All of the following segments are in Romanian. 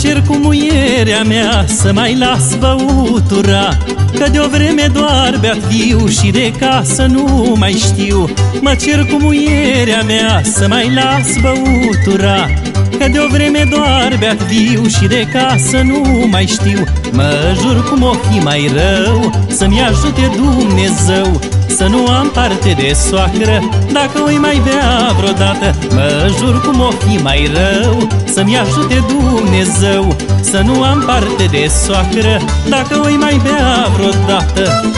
cer cu muierea mea Să mai las băutura Că de o vreme doar beat viu Și de casă nu mai știu. Mă cer cu muierea mea Să mai las băutura Că de o vreme doar beat viu Și de casă nu mai știu. Mă jur cum o fi mai rău Să-mi ajute Dumnezeu să nu am parte de soacră Dacă o mai bea vreodată Mă jur cum o fi mai rău Să-mi ajute Dumnezeu. Să nu am parte de soacră Dacă o mai bea vreodată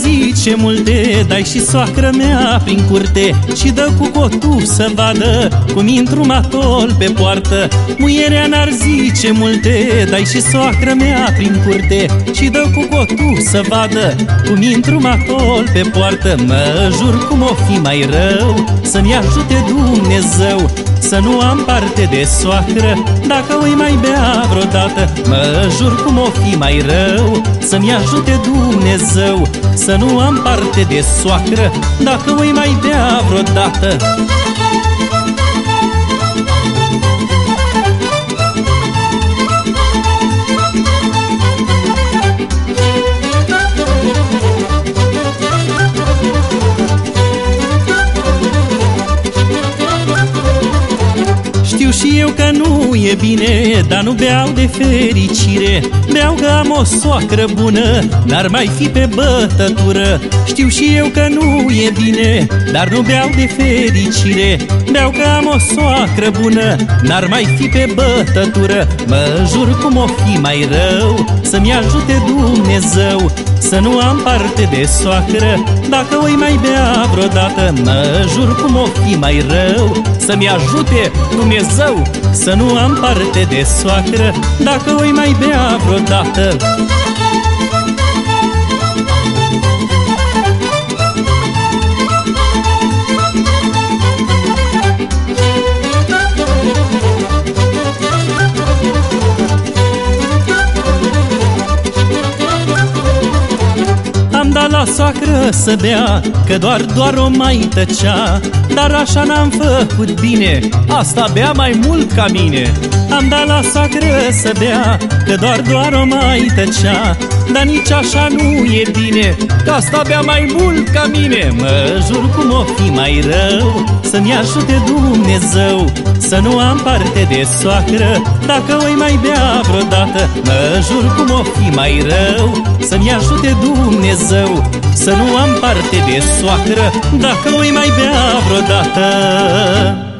zice multe Dai și soacră mea prin curte Și dă cu cotul să vadă Cum intru matol pe poartă. Muierea n-ar zice multe Dai și soacră mea prin curte Și dă cu cotul să vadă Cum intru matol pe poartă. Mă jur cum o fi mai rău Să-mi ajute Dumnezeu să nu am parte de soacră. Dacă o mai bea vreodată Mă jur cum o fi mai rău Să-mi ajute Dumnezeu Să nu am parte de soacră Dacă o mai bea vreodată și eu că nu e bine Dar nu beau de fericire. Beau că am o soacră bună N-ar mai fi pe bătătură. Știu și eu că nu e bine Dar nu beau de fericire. Beau că am o soacră bună N-ar mai fi pe bătătură. Mă jur cum o fi mai rău Să-mi ajute Dumnezeu Să nu am parte de soacră. Dacă o mai bea vreodată Mă jur cum o fi mai rău. Să-mi ajute Dumnezeu rău Să nu am parte de soacră. Dacă o mai bea vreodată la soacră să bea Că doar, doar o mai tăcea. Dar așa n-am făcut bine Asta bea mai mult ca mine. Am dat la soacră să bea Că doar, doar o mai tăcea Dar nici așa nu e bine Că asta bea mai mult ca mine. Mă jur cum o fi mai rău Să-mi ajute Dumnezeu Să nu am parte de soacră Dacă o mai bea vreodată. Mă jur cum o fi mai rău Să-mi ajute Dumnezeu să nu am parte de soacră Dacă nu-i mai bea vreodată